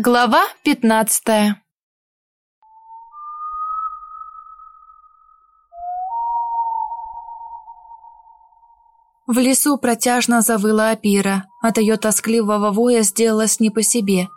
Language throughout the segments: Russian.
Глава пятнадцатая В лесу протяжно завыла опира. От ее тоскливого воя сделалось не по себе.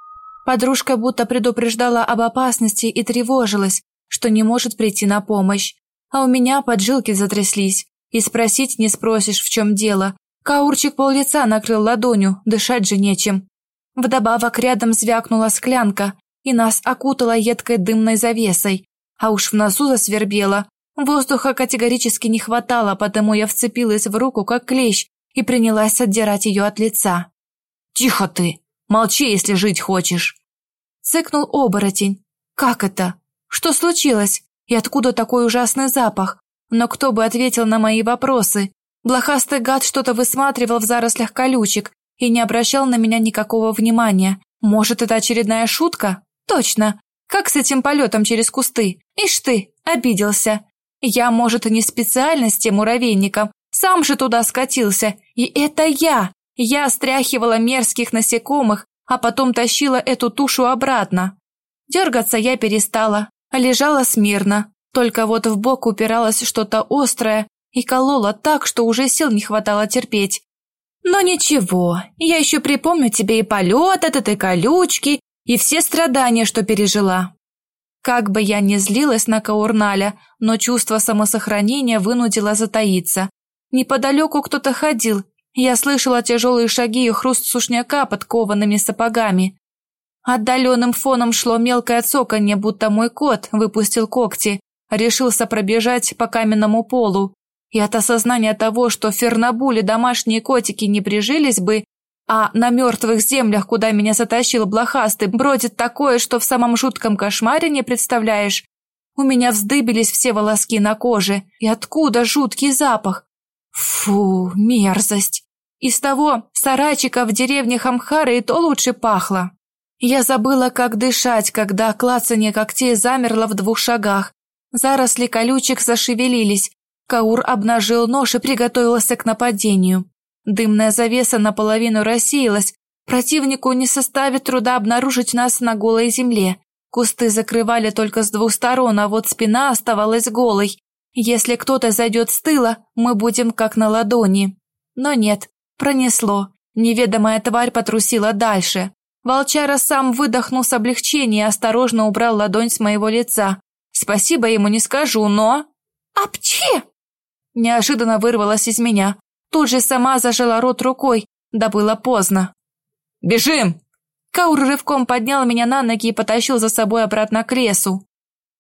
Подружка будто предупреждала об опасности и тревожилась, что не может прийти на помощь. А у меня поджилки затряслись. И спросить не спросишь, в чем дело. Каурчик пол лица накрыл ладонью, дышать же нечем. Вдобавок рядом звякнула склянка, и нас окутала едкой дымной завесой, а уж в носу засвербело. Воздуха категорически не хватало, потому я вцепилась в руку, как клещ, и принялась отдирать ее от лица. «Тихо ты! Молчи, если жить хочешь!» Цыкнул оборотень. «Как это? Что случилось? И откуда такой ужасный запах? Но кто бы ответил на мои вопросы? Блохастый гад что-то высматривал в зарослях колючек, и не обращал на меня никакого внимания. Может, это очередная шутка? Точно. Как с этим полетом через кусты? Ишь ты, обиделся. Я, может, и не специально с тем муравейником, сам же туда скатился. И это я. Я стряхивала мерзких насекомых, а потом тащила эту тушу обратно. Дергаться я перестала, а лежала смирно. Только вот в бок упиралось что-то острое и кололо так, что уже сил не хватало терпеть. Но ничего, я еще припомню тебе и полет от этой колючки, и все страдания, что пережила. Как бы я ни злилась на Каурналя, но чувство самосохранения вынудило затаиться. Неподалеку кто-то ходил, я слышала тяжелые шаги и хруст сушняка под коваными сапогами. Отдаленным фоном шло мелкое цоканье, будто мой кот выпустил когти, решился пробежать по каменному полу. И от осознания того, что в Фернабуле домашние котики не прижились бы, а на мертвых землях, куда меня затащил блохастый, бродит такое, что в самом жутком кошмаре не представляешь. У меня вздыбились все волоски на коже, и откуда жуткий запах? Фу, мерзость. Из того сарайчика в деревне Хамхары и то лучше пахло. Я забыла, как дышать, когда клацанье когтей замерло в двух шагах. Заросли колючек зашевелились, Каур обнажил нож и приготовился к нападению. Дымная завеса наполовину рассеялась. Противнику не составит труда обнаружить нас на голой земле. Кусты закрывали только с двух сторон, а вот спина оставалась голой. Если кто-то зайдет с тыла, мы будем как на ладони. Но нет, пронесло. Неведомая тварь потрусила дальше. Волчара сам выдохнул с облегчением и осторожно убрал ладонь с моего лица. Спасибо ему не скажу, но... «Апче!» Неожиданно вырвалась из меня. Тут же сама зажала рот рукой, да было поздно. «Бежим!» Каур рывком поднял меня на ноги и потащил за собой обратно к лесу.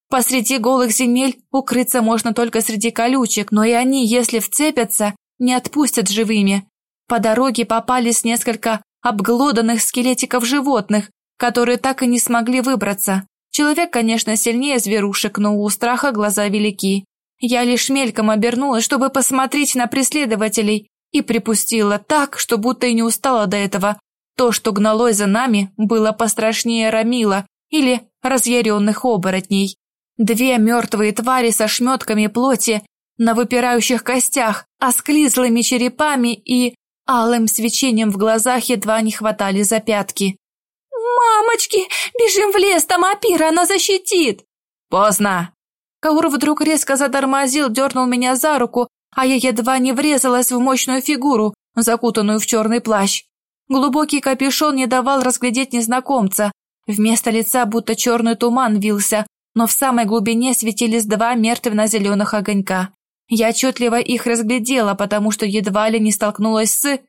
Посреди голых земель укрыться можно только среди колючек, но и они, если вцепятся, не отпустят живыми. По дороге попались несколько обглоданных скелетиков животных, которые так и не смогли выбраться. Человек, конечно, сильнее зверушек, но у страха глаза велики. Я лишь мельком обернулась, чтобы посмотреть на преследователей, и припустила так, что будто и не устала до этого. То, что гналось за нами, было пострашнее Рамила или разъяренных оборотней. Две мертвые твари со шметками плоти на выпирающих костях, осклизлыми черепами и алым свечением в глазах едва не хватали за пятки. «Мамочки, бежим в лес, там Апира, она защитит!» «Поздно!» Каур вдруг резко затормозил, дернул меня за руку, а я едва не врезалась в мощную фигуру, закутанную в черный плащ. Глубокий капюшон не давал разглядеть незнакомца. Вместо лица будто черный туман вился, но в самой глубине светились два мертвенно-зеленых огонька. Я отчетливо их разглядела, потому что едва ли не столкнулась с...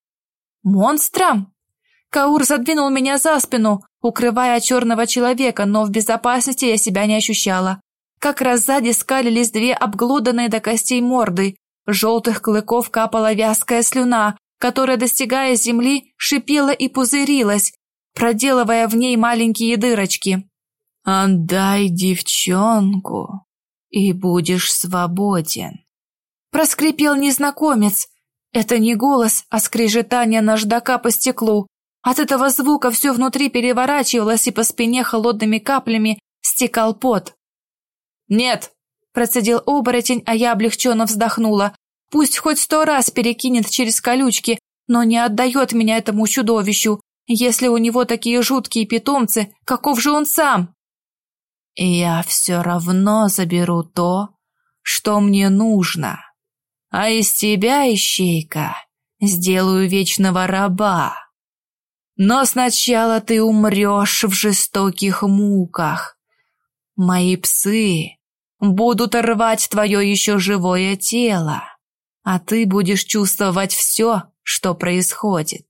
монстром. Каур задвинул меня за спину, укрывая черного человека, но в безопасности я себя не ощущала. Как раз сзади скалились две обглоданные до костей морды. Желтых клыков капала вязкая слюна, которая, достигая земли, шипела и пузырилась, проделывая в ней маленькие дырочки. «Отдай девчонку, и будешь свободен», — проскрипел незнакомец. Это не голос, а скрежетание наждака по стеклу. От этого звука все внутри переворачивалось, и по спине холодными каплями стекал пот. «Нет!» – процедил оборотень, а я облегченно вздохнула. «Пусть хоть сто раз перекинет через колючки, но не отдает меня этому чудовищу. Если у него такие жуткие питомцы, каков же он сам? Я все равно заберу то, что мне нужно. А из тебя, ищейка, сделаю вечного раба. Но сначала ты умрешь в жестоких муках. Мои псы будут рвать твое еще живое тело, а ты будешь чувствовать все, что происходит.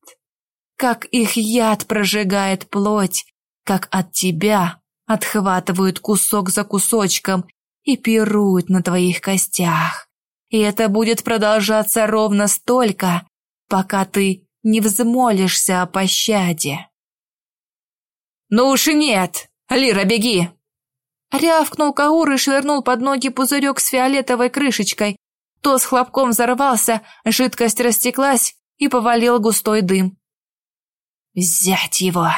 Как их яд прожигает плоть, как от тебя отхватывают кусок за кусочком и пируют на твоих костях. И это будет продолжаться ровно столько, пока ты не взмолишься о пощаде. «Ну уж и нет! Лира, беги!» Рявкнул Каур и швырнул под ноги пузырек с фиолетовой крышечкой. То с хлопком взорвался, жидкость растеклась и повалил густой дым. «Взять его!»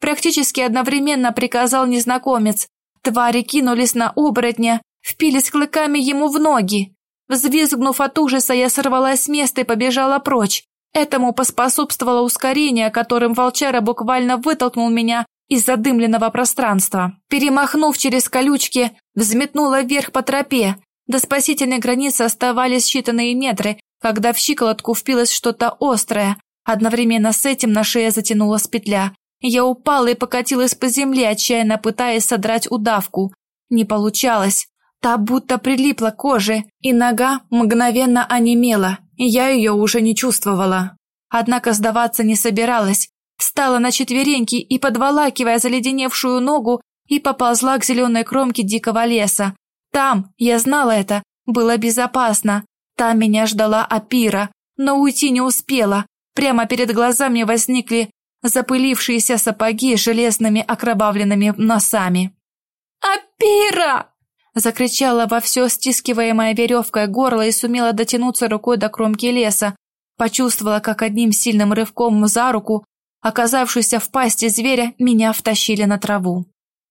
Практически одновременно приказал незнакомец. Твари кинулись на оборотня, впились клыками ему в ноги. Взвизгнув от ужаса, я сорвалась с места и побежала прочь. Этому поспособствовало ускорение, которым волчара буквально вытолкнул меня из задымленного пространства. Перемахнув через колючки, взметнула вверх по тропе. До спасительной границы оставались считанные метры, когда в щиколотку впилось что-то острое. Одновременно с этим на шее затянулась петля. Я упала и покатилась по земле, отчаянно пытаясь содрать удавку. Не получалось. Та будто прилипла к коже, и нога мгновенно онемела, и я ее уже не чувствовала. Однако сдаваться не собиралась. Встала на четвереньки и, подволакивая заледеневшую ногу, и поползла к зеленой кромке дикого леса. Там, я знала это, было безопасно. Там меня ждала Апира, но уйти не успела. Прямо перед глазами возникли запылившиеся сапоги с железными окровавленными носами. «Апира!» Закричала во все стискиваемая веревкой горло и сумела дотянуться рукой до кромки леса. Почувствовала, как одним сильным рывком за руку, оказавшуюся в пасти зверя, меня втащили на траву.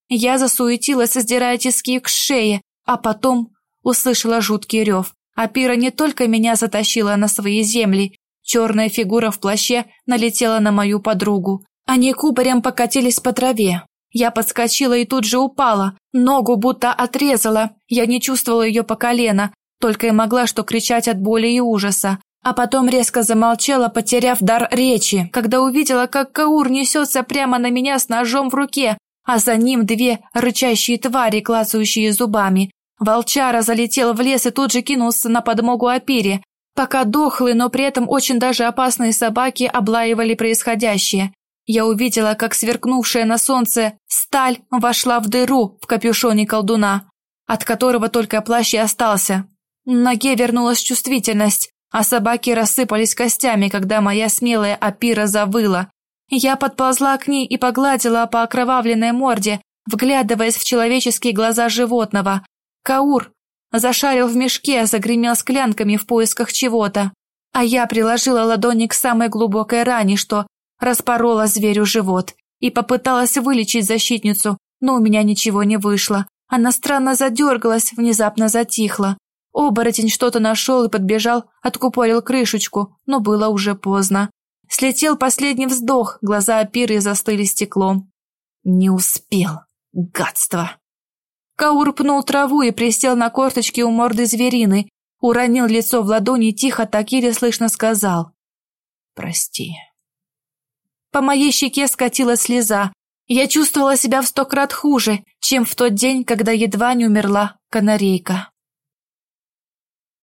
Я засуетилась, сдирая тиски к шее, а потом услышала жуткий рев. Апира не только меня затащила на свои земли, черная фигура в плаще налетела на мою подругу. Они кубарем покатились по траве. Я подскочила и тут же упала. Ногу будто отрезала. Я не чувствовала ее по колено, только и могла что кричать от боли и ужаса. А потом резко замолчала, потеряв дар речи, когда увидела, как Каур несется прямо на меня с ножом в руке, а за ним две рычащие твари, клацающие зубами. Волчара залетел в лес и тут же кинулся на подмогу Апире, пока дохлые, но при этом очень даже опасные собаки облаивали происходящее. Я увидела, как сверкнувшая на солнце сталь вошла в дыру в капюшоне колдуна, от которого только плащ и остался. Ноге вернулась чувствительность, а собаки рассыпались костями, когда моя смелая апира завыла. Я подползла к ней и погладила по окровавленной морде, вглядываясь в человеческие глаза животного. Каур зашарил в мешке, загремел склянками в поисках чего-то, а я приложила ладони к самой глубокой ране, что распорола зверю живот и попыталась вылечить защитницу, но у меня ничего не вышло. Она странно задергалась, внезапно затихла. Оборотень что-то нашел и подбежал, откупорил крышечку, но было уже поздно. Слетел последний вздох, глаза опиры застыли стеклом. Не успел. Гадство. Каур пнул траву и присел на корточки у морды зверины, уронил лицо в ладони тихо так еле слышно сказал. «Прости». По моей щеке скатилась слеза. Я чувствовала себя в сто крат хуже, чем в тот день, когда едва не умерла канарейка.